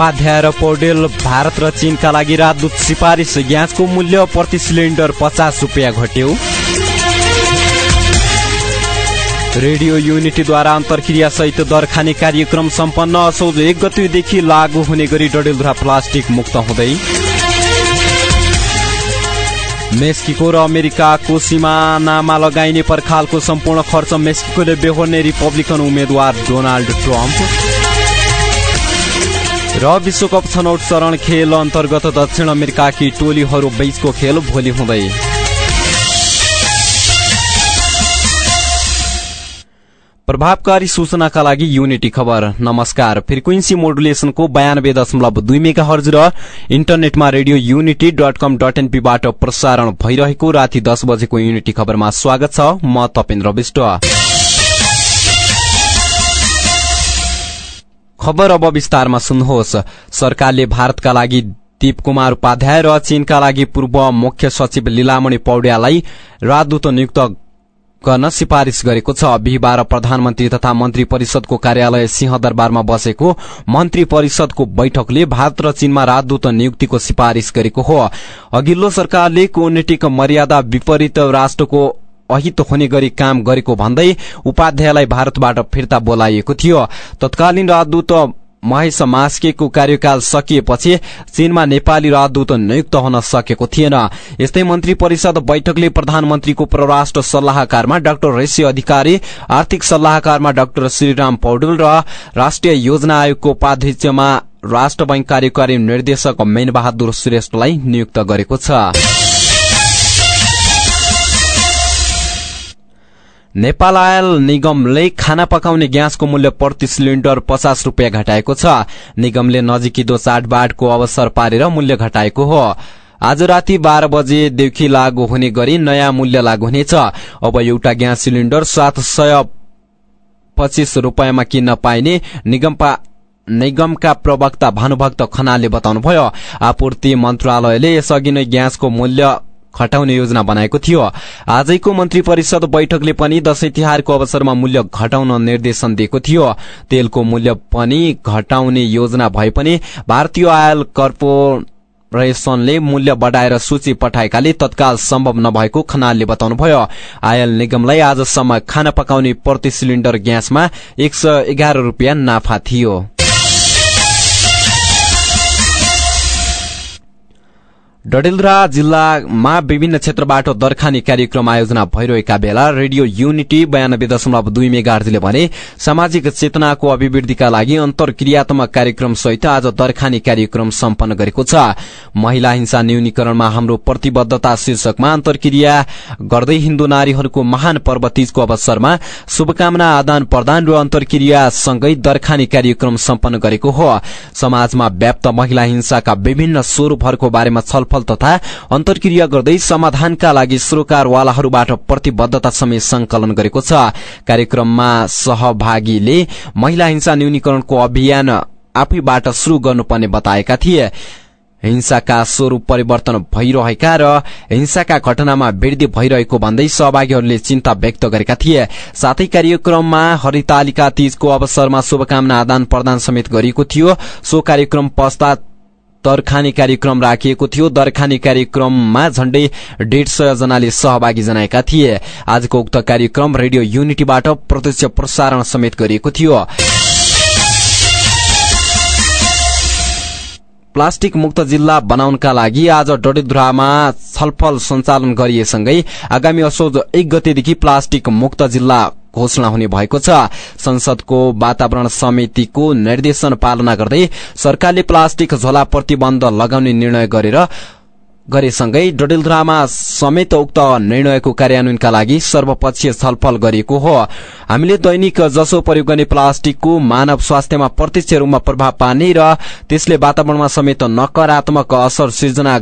उपाध्याय र पौडेल भारत र चीनका लागि राजदूत सिफारिस ग्यासको मूल्य प्रति सिलिन्डर पचास रुपियाँ घट्यो। रेडियो युनिटीद्वारा अन्तर्क्रिया सहित कार्यक्रम सम्पन्न असौज एक गतिदेखि लागू हुने गरी डडेलधुरा प्लास्टिक मुक्त हुँदै। मेक्सिको र अमेरिकाको सिमानामा लगाइने पर्खालको सम्पूर्ण खर्च मेक्सिकोले बेहोर्ने रिपब्लिकन उम्मेद्वार डोनाल्ड ट्रम्प। र विश्वकप छनौट चरण खेल अन्तर्गत दक्षिण अमेरिकाकी टोलीहरू बीचको खेल भोलि हुँदै। प्रभावकारी सूचनाका लागि युनिटी खबर। नमस्कार। फ्रिक्वेन्सी मोडुलेसनको बयानब्बे दशमलव दुई मेगा हर्ज र इन्टरनेटमा radio unity dot com dot एनपीबाट प्रसारण भइरहेको राति दस बजेको युनिटी खबरमा स्वागत छ। म तपेन्द्र विष्ट। खबर अब विस्तारमा सुन्नुहोस्। सरकारले भारतका लागि दीप कुमार उपाध्याय र चीनका लागि पूर्व मुख्य सचिव लीलामणि पौड्यालाई राजदूत नियुक्त गर्न सिफारिश गरेको छ। बिहिबार प्रधानमन्त्री तथा मन्त्री परिषदको कार्यालय सिंहदरबारमा बसेको मन्त्री परिषदको बैठकले भारत र चीनमा राजदूत नियुक्तिको सिफारिश गरेको हो। अघिल्लो सरकारले कूटनीतिक मर्यादा विपरीत राष्ट्रको अहित हुने गरी काम गरेको भन्दै उपाध्यायलाई भारतबाट फिर्ता बोलाइएको थियो। तत्कालीन राजदूत महेश मास्केको कार्यकाल सकिएपछि चीनमा नेपाली राजदूत नियुक्त हुन सकेको थिएन। यस्तै मन्त्री परिषद बैठकले प्रधानमन्त्रीको परराष्ट्र सल्लाहकारमा डाक्टर ऋषि अधिकारी आर्थिक सल्लाहकारमा डाक्टर श्रीराम पौडेल र राष्ट्रिय योजना आयोगको उपाध्यक्षमा राष्ट्र बैंक कार्यकारी निर्देशक मेन बहादुर श्रेष्ठलाई नियुक्त गरेको छ। नेपाल आयल निगमले खाना पकाउने ग्यासको मूल्य प्रति सिलिण्डर पचास रुपियाँ घटाएको छ। निगमले नजिकिदो चाडबाडको अवसर पारेर मूल्य घटाएको हो। आज राति बाह्र बजेदेखि लागू हुने गरी नयाँ मूल्य लागू हुनेछ। अब एउटा ग्यास सिलिण्डर सात सय पच्चीस रूपियाँमा किन्न पाइने निगम निगमका प्रवक्ता भानुभक्त खनालले बताउनुभयो। आपूर्ति मन्त्रालयले यसअघि नै ग्यासको मूल्य घटाउने योजना बनाएको थियो। आजैको मन्त्री परिषद बैठकले पनि दशैं तिहारको अवसरमा मूल्य घटाउन निर्देशन दिएको थियो। तेलको मूल्य पनि घटाउने योजना भए पनि भारतीय आयल कर्पोरेशनले मूल्य बढ़ाएर सूची पठाएकाले तत्काल सम्भव नभएको खनालले बताउनुभयो। आयल निगमलाई आजसम्म खाना पकाउने प्रति सिलिण्डर ग्यासमा एक सय एघार रूपियाँ नाफा थियो। डडेलधुरा जिल्लामा विभिन्न क्षेत्रबाट दरखानी कार्यक्रम आयोजना भइरहेका बेला रेडियो युनिटी बयानब्बे दशमलव दुई मेगार्जीले भने सामाजिक चेतनाको अभिवृद्धिका लागि अन्तर्क्रियात्मक कार्यक्रम सहित आज दरखानी कार्यक्रम सम्पन्न गरेको छ। महिला हिंसा न्यूनीकरणमा हाम्रो प्रतिबद्धता शीर्षकमा अन्तर्क्रिया गर्दै हिन्दू नारीहरूको महान पर्व तीजको अवसरमा शुभकामना आदान प्रदान र अन्तर्क्रिया सँगै दरखानी कार्यक्रम सम्पन्न गरेको हो। समाजमा व्याप्त महिला हिंसाका विभिन्न स्वरूपहरूको बारेमा छलफल छलफल तथा अन्तर्क्रिया गर्दै समाधानका लागि सरोकारवालाहरूबाट प्रतिबद्धता समेत संकलन गरेको छ। कार्यक्रममा सहभागीले महिला हिंसा न्यूनीकरणको अभियान आफैबाट शुरू गर्नुपर्ने बताएका थिए। हिंसाका स्वरूप परिवर्तन भइरहेका र हिंसाका घटनामा वृद्धि भइरहेको भन्दै सहभागीहरूले चिन्ता व्यक्त गरेका थिए। साथै कार्यक्रममा हरितालिका तीजको अवसरमा शुभकामना आदान प्रदान समेत गरिएको थियो। सो कार्यक्रम पश्चात दरखानी कार्यक्रम राखिएको थियो। दरखानी कार्यक्रममा झण्डै डेढ सय जनाले सहभागी जनाएका थिए। आजको उक्त कार्यक्रम रेडियो युनिटीबाट प्रत्यक्ष प्रसारण समेत गरिएको थियो। प्लास्टिक मुक्त जिल्ला बनाउनका लागि आज डडेलधुरामा छलफल सञ्चालन गरिएसँगै आगामी असोज एक गतेदेखि प्लास्टिक मुक्त जिल्ला घोषणा हुने भएको छ। संसदको वातावरण समितिको निर्देशन पालना गर्दै सरकारले प्लास्टिक झोला प्रतिबन्ध लगाउने निर्णय गरेर गरेसँगै डडेलधुरामा समेत उक्त निर्णयको कार्यान्वयनका लागि सर्वपक्षीय छलफल गरिएको हो। हामीले दैनिक जसो प्रयोग गर्ने प्लास्टिकको मानव स्वास्थ्यमा प्रत्यक्ष रूपमा प्रभाव पार्ने र त्यसले वातावरणमा समेत नकारात्मक असर सिर्जना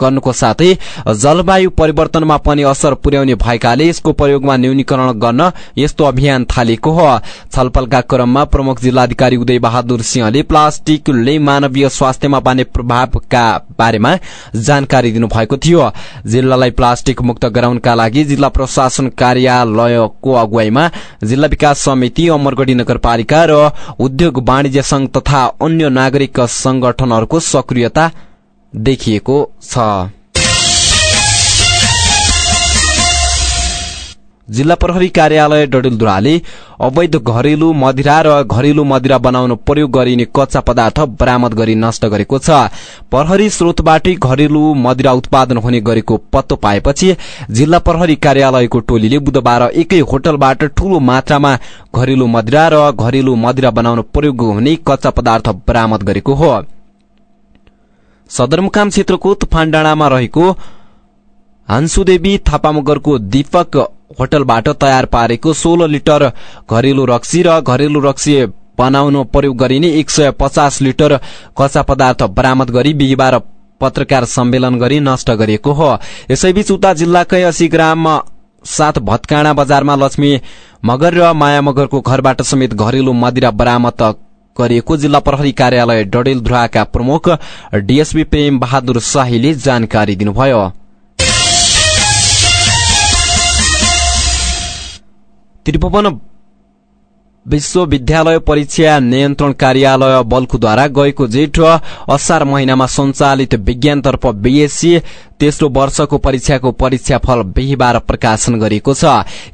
गर्नुको साथै जलवायु परिवर्तनमा पनि असर पुर्याउने भएकाले यसको प्रयोगमा न्यूनीकरण गर्न यस्तो अभियान थालिएको हो। छलफलका क्रममा प्रमुख जिल्लाधिकारी उदय बहादुर सिंहले प्लास्टिकले मानवीय स्वास्थ्यमा पार्ने प्रभावका बारेमा जानकारी दिनुभएको थियो। जिल्लालाई प्लास्टिक मुक्त गराउनका लागि जिल्ला प्रशासन कार्यालयको अगुवाईमा जिल्ला विकास समिति अमरगढ़ी नगरपालिका र उद्योग वाणिज्य संघ तथा अन्य नागरिक संगठनहरूको सक्रियता देखिएको छ। जिल्ला प्रहरी कार्यालय डडेलधुराले अवैध घरेलु मदिरा र घरेलु मदिरा बनाउन प्रयोग गरिने कच्चा पदार्थ बरामद गरी नष्ट गरेको छ। प्रहरी स्रोतबाटै घरेलु मदिरा उत्पादन हुने गरेको पत्तो पाएपछि जिल्ला प्रहरी कार्यालयको टोलीले बुधबार एकै होटलबाट ठूलो मात्रामा घरेलु मदिरा र घरेलु मदिरा बनाउन प्रयोग हुने कच्चा पदार्थ बरामद गरेको हो। सदरमुकाम क्षेत्रको तुफान डाँडामा रहेको हान्सुदेवी थापामगरको दीपक होटलबाट तयार पारेको सोह्र लिटर घरेलु रक्सी र घरेलु रक्सी बनाउन प्रयोग गरिने एक सय पचास लिटर कच्चा पदार्थ बरामद गरी बिहिबार पत्रकार सम्मेलन गरी नष्ट गरिएको हो। यसैबीच उता जिल्लाकै अस्सी ग्राम साथ भत्काँडा बजारमा लक्ष्मी मगर र माया मगरको घरबाट समेत घरेलु मदिरा बरामद गरिएको जिल्ला प्रहरी कार्यालय डडेलधुराका प्रमुख डीएसपी प्रेम बहादुर शाहीले जानकारी दिनुभयो। त्रिभुवन विश्वविद्यालय परीक्षा नियन्त्रण कार्यालय बल्कुद्वारा गएको जेठ असार महिनामा सञ्चालित विज्ञानतर्फ बीएससी तेस्रो वर्षको परीक्षाको परीक्षाफल बिहिबार प्रकाशन गरिएको छ।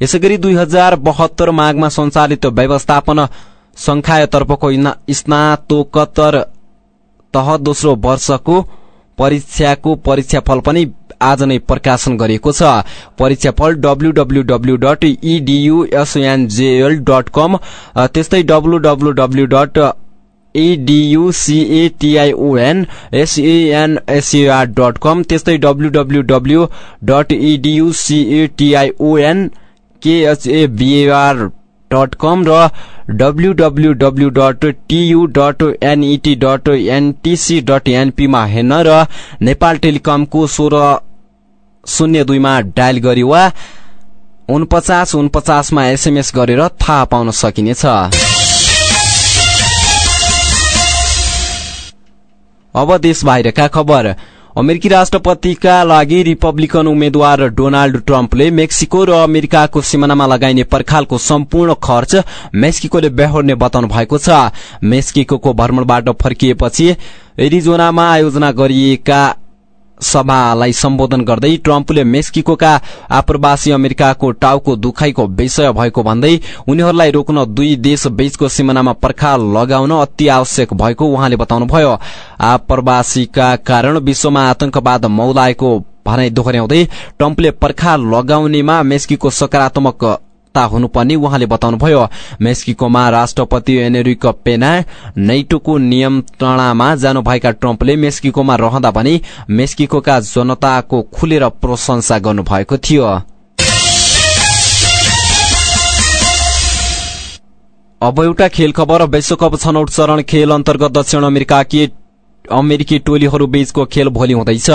यसै गरी दुई हजार बहत्तर माघमा सञ्चालित व्यवस्थापन संखायतर्फको स्नातोकत्तर तह दोस्रो वर्षको परीक्षाको परीक्षाफल पनि आज नै प्रकाशन गरिएको छ। परीक्षाफल डब्ल्यूडब्ल्यूडब्ल्यू डट इडियुएसएनजेएल डट कम त्यस्तै डब्ल्यूडब्ल्यूडब्ल्यू डट एडियुसिएटिआइओएन एसएनएसएआर डट कम त्यस्तै डब्ल्यूडब्ल्यूडब्ल्यू डट इडियुसिएटिआइओएन केएचएबिएआर डट कम र WWW dot TU dot NET dot NTC dot एनपीमा हेर्न र नेपाल टेलिकमको सोह्र शून्य दुईमा डायल गरी वा उनपचास उनपचासमा एसएमएस गरेर थाहा पाउन सकिनेछ। अब देश बाहिरका खबर। अमेरिकी राष्ट्रपतिका लागि रिपब्लिकन उम्मेद्वार डोनाल्ड ट्रम्पले मेक्सिको र अमेरिकाको सिमानामा लगाइने पर्खालको सम्पूर्ण खर्च मेक्सिकोले बेहोर्ने बताउनु भएको छ। मेक्सिको भ्रमणबाट फर्किएपछि एरिजोनामा आयोजना गरिएका सभालाई सम्बोधन गर्दै ट्रम्पले मेक्सिकोका आप्रवासी अमेरिकाको टाउको दुखाइको विषय भएको भन्दै उनीहरूलाई रोक्न दुई देश बीचको सिमानामा पर्खा लगाउन अति आवश्यक भएको उहाँले बताउनुभयो। आप्रवासीका कारण विश्वमा आतंकवाद मौलाएको भनाइ दोहोर्याउँदै ट्रम्पले पर्खा लगाउनेमा मेस्कीको सकारात्मक हुनुपर्ने उहाँले बताउनुभयो। मेक्सिकोमा राष्ट्रपति एनेरिक पेना नैटोको नियन्त्रणामा जानुभएका ट्रम्पले मेक्सिकोमा रहँदा पनि मेक्सिकोका जनताको खुलेर प्रशंसा गर्नुभएको थियो। अब एउटा खेल खबर विश्वकप छनौट चरण खेल अन्तर्गत दक्षिण अमेरिकाकी अमेरिकी टोलीहरू बीचको खेल भोलि हुँदैछ।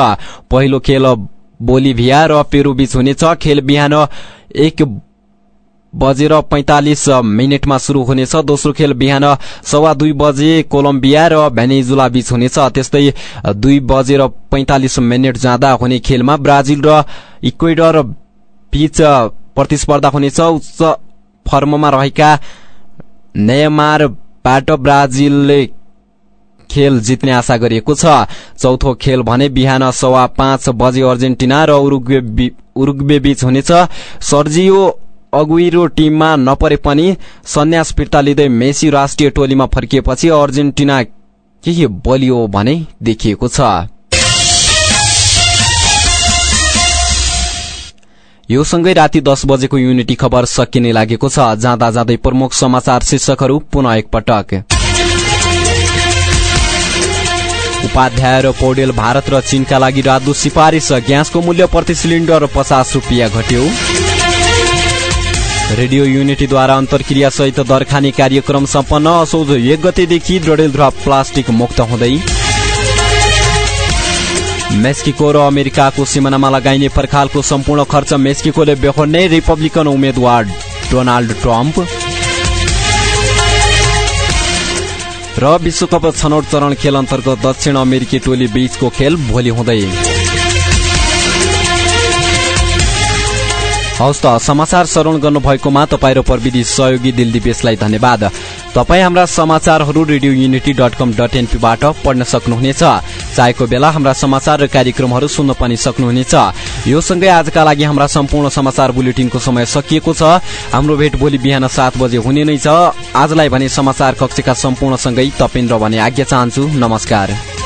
पहिलो खेल बोलिभिया र पेरू बीच हुनेछ। खेल बिहान एक बजेर पैंतालिस मिनटमा शुरू हुनेछ। दोस्रो खेल बिहान सवा दुई बजे कोलम्बिया र भेनेजुला बीच हुनेछ। त्यस्तै दुई बजेर पैंतालिस मिनट जाँदा हुने खेलमा ब्राजिल र इक्वेडर बीच प्रतिस्पर्धा हुनेछ। उच्च फर्ममा रहेका नेयमारबाट ब्राजिलले खेल जित्ने आशा गरिएको छ। चौथो खेल भने बिहान सवा पाँच बजे अर्जेन्टिना र उरुग्वे बीच हुनेछ। सर्जियो अगुइरो टीममा नपरे पनि सन्यास फिर्ता लिँदै मेसी राष्ट्रिय टोलीमा फर्किएपछि अर्जेन्टिना केही बलियो भने देखिएको छ। यो सँगै राति दस बजेको युनिटी खबर सकिने लागेको छ। जाँदा जाँदै प्रमुख समाचार शीर्षकहरू पुनः एकपटक। उपाध्याय र पौडेल भारत र चीनका लागि राजदूत सिफारिस। ग्यासको मूल्य प्रति सिलिण्डर पचास रुपियाँ घट्यो। रेडियो युनिटीद्वारा अन्तर्क्रिया सहित दरखानी कार्यक्रम सम्पन्न। असोज एक गतेदेखि ड्रडेलध्रा प्लास्टिक मुक्त हुँदै मेक्सिको र अमेरिकाको सिमानामा लगाइने पर्खालको सम्पूर्ण खर्च मेक्सिकोले बेहोर्ने रिपब्लिकन उम्मेद्वार डोनाल्ड ट्रम्प। र विश्वकप छनौट चरण खेल अन्तर्गत दक्षिण अमेरिकी टोली बीचको खेल भोलि हुँदै। हवस् त समाचार श्रवण गर्नुभएकोमा तपाईँ र प्रविधि सहयोगी दिलदीपेशलाई धन्यवाद। तपाईँ हाम्रा समाचारहरू Radio Unity dot com dot एनपीबाट पढ्न सक्नुहुनेछ। चाहेको बेला हाम्रा समाचार र कार्यक्रमहरू सुन्न पनि सक्नुहुनेछ। यो सँगै आजका लागि हाम्रा सम्पूर्ण समाचार बुलेटिनको समय सकिएको छ। हाम्रो भेट भोलि बिहान सात बजे हुने नै छ। आजलाई भने समाचार कक्षका सम्पूर्णसँगै तपेन्द्र भने आज्ञा चाहन्छु। नमस्कार।